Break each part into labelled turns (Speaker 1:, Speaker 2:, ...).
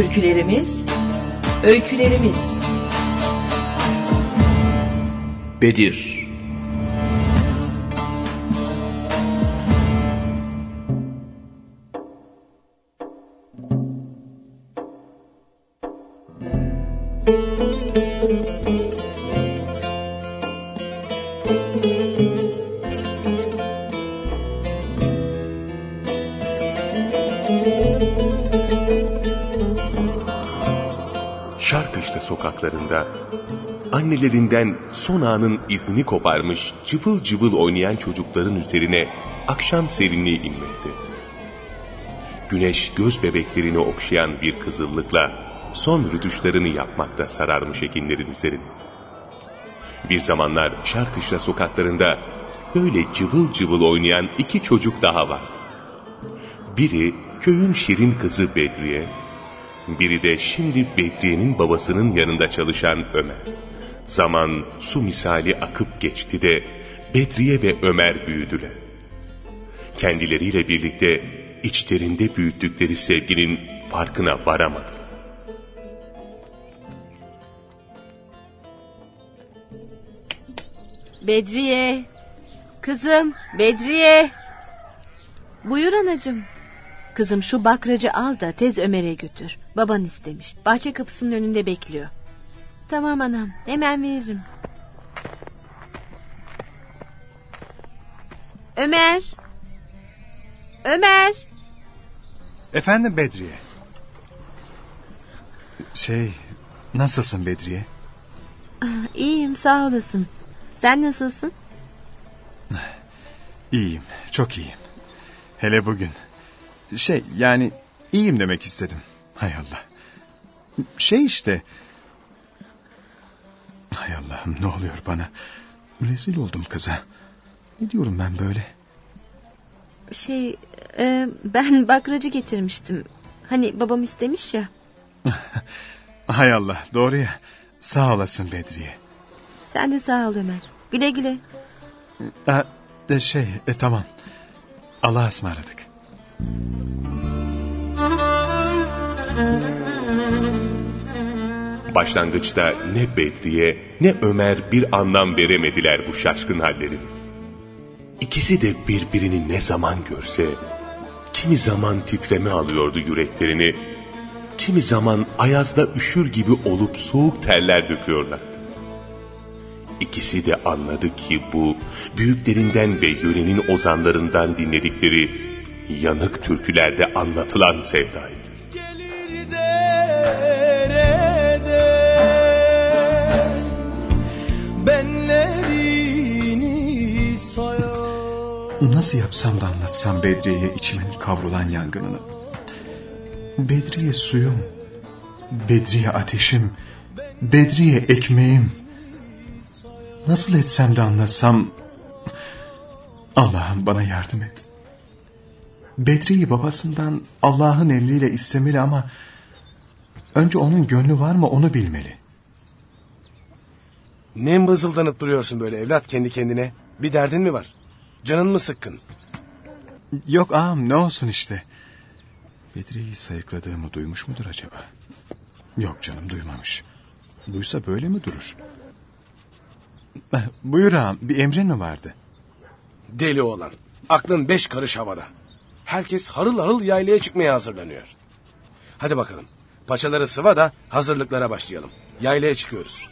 Speaker 1: Türkülerimiz, öykülerimiz.
Speaker 2: Bedir
Speaker 3: Şarkışla sokaklarında annelerinden son anın iznini koparmış cıvıl cıvıl oynayan çocukların üzerine akşam serinliği inmekte. Güneş göz bebeklerini okşayan bir kızıllıkla son rütuşlarını yapmakta sararmış ekinlerin üzerine. Bir zamanlar Şarkışla sokaklarında böyle cıvıl cıvıl oynayan iki çocuk daha var. Biri köyün şirin kızı Bedriye, biri de şimdi Bedriye'nin babasının yanında çalışan Ömer. Zaman su misali akıp geçti de Bedriye ve Ömer büyüdüler. Kendileriyle birlikte içlerinde büyüttükleri sevginin farkına varamadı.
Speaker 4: Bedriye. Kızım Bedriye. Buyur anacığım. Kızım şu bakracı al da tez Ömer'e götür. Baban istemiş. Bahçe kapısının önünde bekliyor. Tamam anam hemen veririm. Ömer. Ömer.
Speaker 5: Efendim Bedriye. Şey, nasılsın Bedriye?
Speaker 4: İyiyim sağ olasın. Sen nasılsın?
Speaker 5: İyiyim, çok iyiyim. Hele bugün. Şey, yani iyiyim demek istedim. Hay Allah. Şey işte. Hay Allah'ım ne oluyor bana? Rezil oldum kıza. Ne diyorum ben böyle?
Speaker 4: Şey e, ben bakracı getirmiştim. Hani babam istemiş ya.
Speaker 5: Hay Allah doğru ya. Sağ olasın Bedriye.
Speaker 4: Sen de sağ ol Ömer. Güle güle.
Speaker 5: Ha, e, şey e, tamam. Allah'a ısmarladık.
Speaker 3: Başlangıçta ne Bedriye ne Ömer bir anlam veremediler bu şaşkın hallerin. İkisi de birbirini ne zaman görse, kimi zaman titreme alıyordu yüreklerini, kimi zaman ayazda üşür gibi olup soğuk terler döküyorlardı. İkisi de anladı ki bu, büyüklerinden ve yörenin ozanlarından dinledikleri yanık türkülerde anlatılan sevdaydı.
Speaker 6: Gelir derede benlerini sayar.
Speaker 5: Nasıl yapsam da anlatsam Bedriye'ye içimin kavrulan yangınını. Bedriye suyum, Bedriye ateşim, Bedriye ekmeğim. Nasıl etsem de anlatsam... Allah'ım bana yardım et. Bedri'yi babasından Allah'ın emriyle istemeli ama... Önce onun gönlü var mı onu bilmeli.
Speaker 7: Ne mızıldanıp duruyorsun böyle evlat kendi kendine? Bir derdin mi var? Canın mı sıkkın?
Speaker 5: Yok ağam ne olsun işte. Bedri'yi sayıkladığımı duymuş mudur acaba? Yok canım duymamış. Duysa böyle mi durur? Buyur ağam bir emrin mi vardı?
Speaker 7: Deli olan. Aklın beş karış havada. Herkes harıl harıl yaylaya çıkmaya hazırlanıyor. Hadi bakalım. Paçaları sıva da hazırlıklara başlayalım. Yaylaya çıkıyoruz.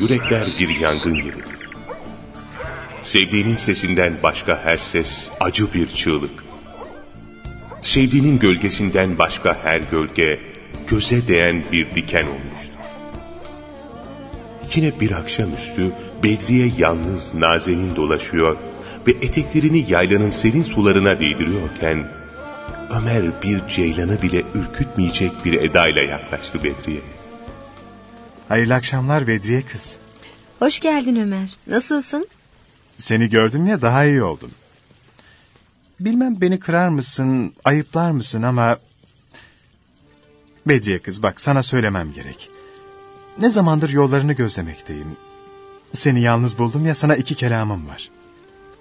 Speaker 3: Yürekler bir yangın gibi. Sevdiğinin sesinden başka her ses acı bir çığlık. Sevdiğinin gölgesinden başka her gölge göze değen bir diken olmuştu. Yine bir akşamüstü Bedriye yalnız Nazenin dolaşıyor ve eteklerini yaylanın serin sularına değdiriyorken Ömer bir ceylanı bile ürkütmeyecek bir edayla yaklaştı Bedriye.
Speaker 5: Hayırlı akşamlar Bedriye kız.
Speaker 4: Hoş geldin Ömer. Nasılsın?
Speaker 5: Seni gördüm ya daha iyi oldum. Bilmem beni kırar mısın, ayıplar mısın ama... Bedriye kız bak sana söylemem gerek. Ne zamandır yollarını gözlemekteyim. Seni yalnız buldum ya sana iki kelamım var.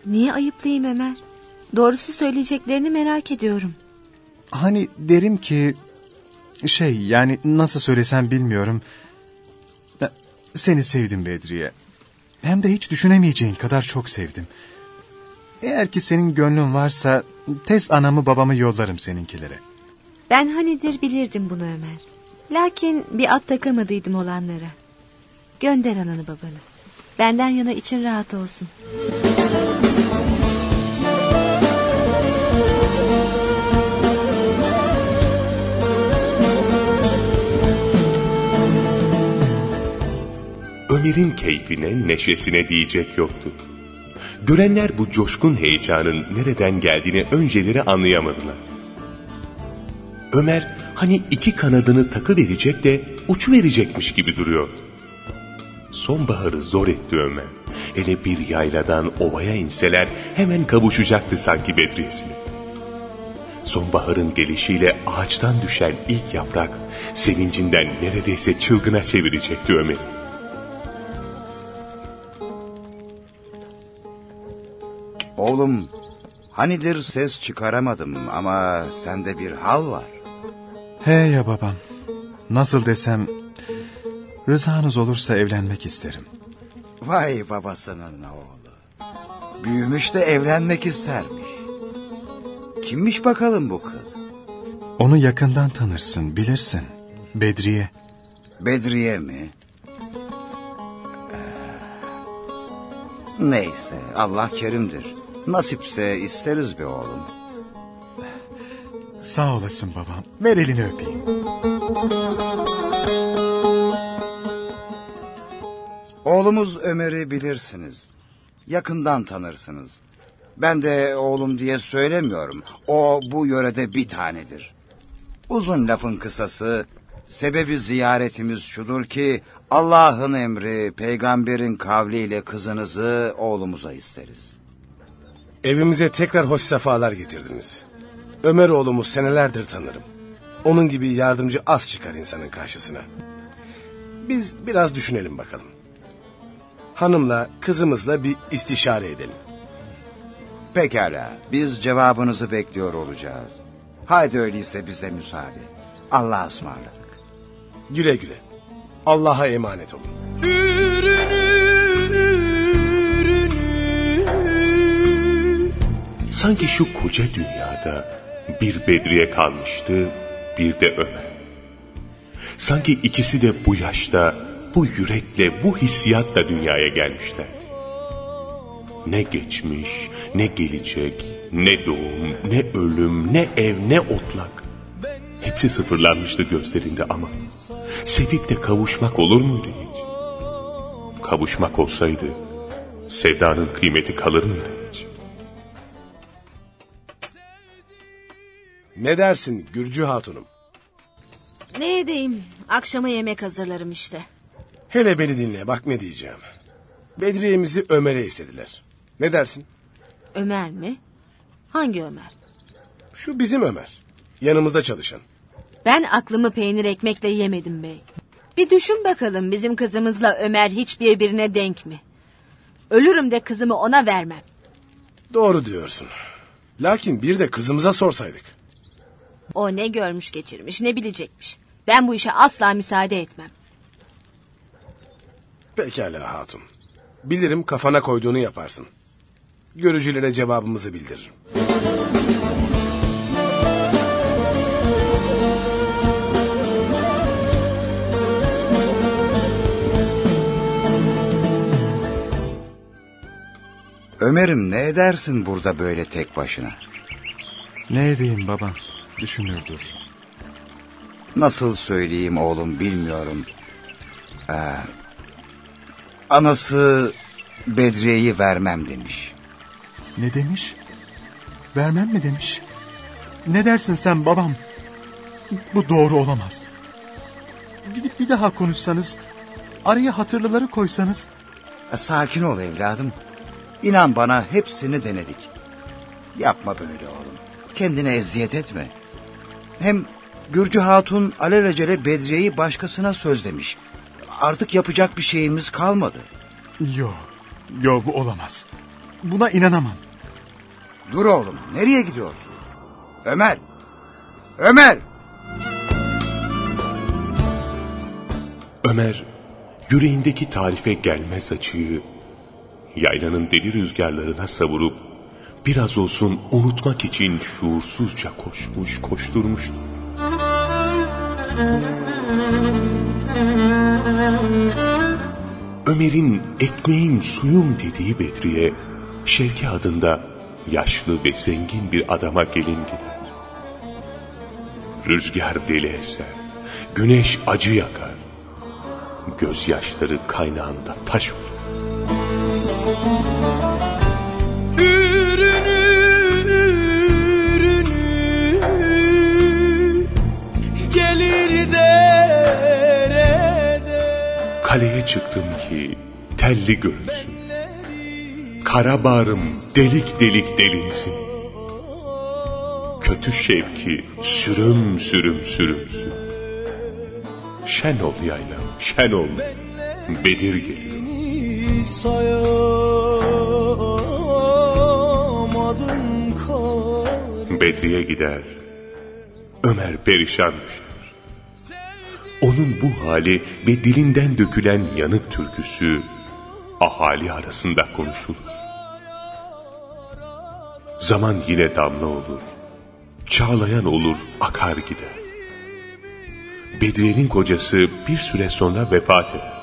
Speaker 4: Niye ayıplayayım Ömer? Doğrusu söyleyeceklerini merak ediyorum.
Speaker 5: Hani derim ki... Şey yani nasıl söylesem bilmiyorum. Seni sevdim Bedriye. Hem de hiç düşünemeyeceğin kadar çok sevdim. Eğer ki senin gönlün varsa tez anamı babamı yollarım seninkilere.
Speaker 4: Ben hanidir bilirdim bunu Ömer. Lakin bir at takamadıydım olanlara. Gönder ananı babanı. Benden yana için rahat olsun.
Speaker 3: Ömer'in keyfine, neşesine diyecek yoktu. Görenler bu coşkun heyecanın nereden geldiğini önceleri anlayamadılar. Ömer hani iki kanadını takı verecek de uçu verecekmiş gibi duruyordu. Sonbaharı zor etti Ömer. Hele bir yayladan ovaya inseler hemen kavuşacaktı sanki Bedriyesine. Sonbaharın gelişiyle ağaçtan düşen ilk yaprak sevincinden neredeyse çılgına çevirecekti Ömer'i.
Speaker 8: Oğlum, hanidir ses çıkaramadım ama sende bir hal var.
Speaker 5: He ya babam. Nasıl desem... Rızanız olursa evlenmek isterim.
Speaker 8: Vay babasının oğlu. Büyümüş de evlenmek istermiş. Kimmiş bakalım bu kız?
Speaker 5: Onu yakından tanırsın, bilirsin. Bedriye.
Speaker 8: Bedriye mi? Ee, Neyse Allah kerimdir. Nasipse isteriz be oğlum.
Speaker 5: Sağ olasın babam. Ver elini öpeyim.
Speaker 8: Oğlumuz Ömer'i bilirsiniz. Yakından tanırsınız. Ben de oğlum diye söylemiyorum. O bu yörede bir tanedir. Uzun lafın kısası, sebebi ziyaretimiz şudur ki... ...Allah'ın emri, peygamberin kavliyle kızınızı oğlumuza isteriz.
Speaker 7: Evimize tekrar hoş sefalar getirdiniz. Ömer oğlumu senelerdir tanırım. Onun gibi yardımcı az çıkar insanın karşısına. Biz biraz düşünelim bakalım. Hanımla, kızımızla bir istişare edelim.
Speaker 8: Pekala, biz cevabınızı bekliyor olacağız. Haydi öyleyse bize müsaade. Allah'a ısmarladık.
Speaker 7: Güle güle. Allah'a emanet olun.
Speaker 3: Sanki şu koca dünyada bir Bedriye kalmıştı, bir de Ömer. Sanki ikisi de bu yaşta, bu yürekle, bu hissiyatla dünyaya gelmişlerdi. Ne geçmiş, ne gelecek, ne doğum, ne ölüm, ne ev, ne otlak. Hepsi sıfırlanmıştı gözlerinde ama sevip de kavuşmak olur muydu hiç? Kavuşmak olsaydı sevdanın kıymeti kalır mıydı hiç?
Speaker 7: Ne dersin Gürcü Hatunum?
Speaker 4: Ne edeyim? Akşama yemek hazırlarım işte.
Speaker 7: Hele beni dinle bak ne diyeceğim. Bedriye'mizi Ömer'e istediler. Ne dersin?
Speaker 4: Ömer mi? Hangi Ömer?
Speaker 7: Şu bizim Ömer. Yanımızda çalışan.
Speaker 4: Ben aklımı peynir ekmekle yemedim bey. Bir düşün bakalım bizim kızımızla Ömer hiç birbirine denk mi? Ölürüm de kızımı ona vermem.
Speaker 7: Doğru diyorsun. Lakin bir de kızımıza sorsaydık.
Speaker 4: O ne görmüş geçirmiş ne bilecekmiş. Ben bu işe asla müsaade etmem.
Speaker 7: Pekala hatun. Bilirim kafana koyduğunu yaparsın. Görücülere cevabımızı bildiririm.
Speaker 8: Ömer'im ne edersin burada böyle tek başına?
Speaker 5: Ne edeyim babam? Düşünürdür.
Speaker 8: Nasıl söyleyeyim oğlum bilmiyorum. Ee, anası Bedriye'yi vermem demiş.
Speaker 5: Ne demiş? Vermem mi demiş? Ne dersin sen babam? Bu doğru olamaz. Gidip bir daha konuşsanız, araya hatırlıları koysanız...
Speaker 8: E, Sakin ol evladım. İnan bana hepsini denedik. Yapma böyle oğlum. Kendine eziyet etme. Hem Gürcü Hatun alelacele Bedriye'yi başkasına sözlemiş. Artık yapacak bir şeyimiz kalmadı.
Speaker 5: Yok, yok bu olamaz. Buna inanamam.
Speaker 8: Dur oğlum nereye gidiyorsun? Ömer! Ömer!
Speaker 3: Ömer yüreğindeki tarife gelmez acıyı yaylanın deli rüzgarlarına savurup biraz olsun unutmak için şuursuzca koşmuş koşturmuştur. Ömer'in ekmeğim suyum dediği Bedriye Şevki adında yaşlı ve zengin bir adama gelin gider. Rüzgar deli eser, güneş acı yakar, gözyaşları kaynağında taş olur. Kaleye çıktım ki telli görünsün. Kara bağrım delik delik delinsin. Kötü şevki sürüm sürüm sürümsün. Şen ol yaylam, şen ol. Bedir
Speaker 6: kar
Speaker 3: Bedriye gider. Ömer perişan düşer. Onun bu hali ve dilinden dökülen yanık türküsü ahali arasında konuşulur. Zaman yine damla olur. Çağlayan olur, akar gider. Bedriye'nin kocası bir süre sonra vefat eder.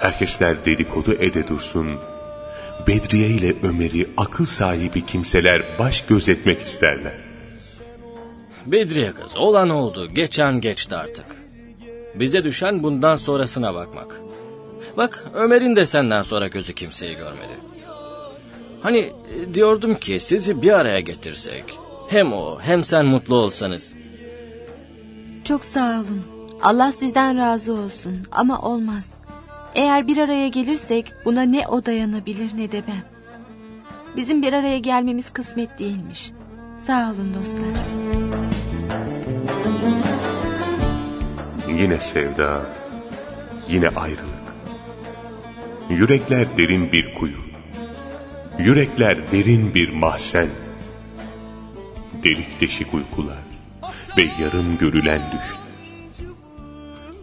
Speaker 3: Herkesler dedikodu ede dursun. Bedriye ile Ömer'i akıl sahibi kimseler baş gözetmek isterler.
Speaker 9: Bedriye kız olan oldu geçen geçti artık. Bize düşen bundan sonrasına bakmak. Bak Ömer'in de senden sonra gözü kimseyi görmedi. Hani e, diyordum ki sizi bir araya getirsek. Hem o hem sen mutlu olsanız.
Speaker 4: Çok sağ olun. Allah sizden razı olsun ama olmaz. Eğer bir araya gelirsek buna ne o dayanabilir ne de ben. Bizim bir araya gelmemiz kısmet değilmiş. Sağ olun dostlar.
Speaker 3: Yine sevda, yine ayrılık. Yürekler derin bir kuyu. Yürekler derin bir mahzen. Delik deşik uykular ve yarım görülen düşler.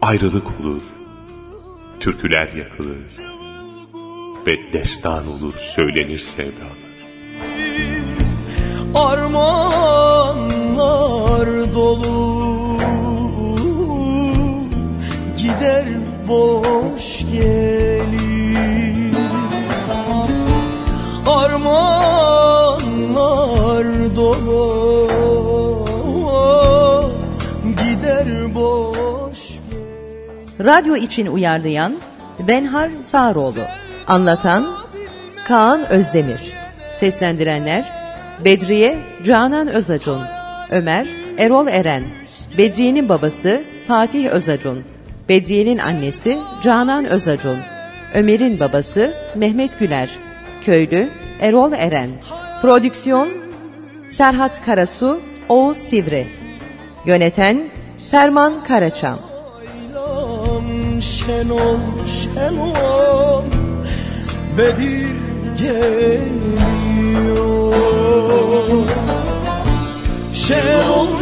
Speaker 3: Ayrılık olur, türküler yakılır ve destan olur söylenir sevdalar.
Speaker 6: Armanlar dolu Gider boş gelir Armanlar dolu Gider boş
Speaker 1: Radyo için uyarlayan Benhar Sağroğlu. Anlatan Kaan Özdemir. Seslendirenler Bedriye Canan Özacun. Ömer Erol Eren. Bedriye'nin babası Fatih Özacun. Bedriye'nin annesi Canan Özacun. Ömer'in babası Mehmet Güler. Köylü Erol Eren. Prodüksiyon Serhat Karasu, Oğuz Sivri. Yöneten Ferman Karaçam.
Speaker 6: Şen ol Bedir geliyor Şen ol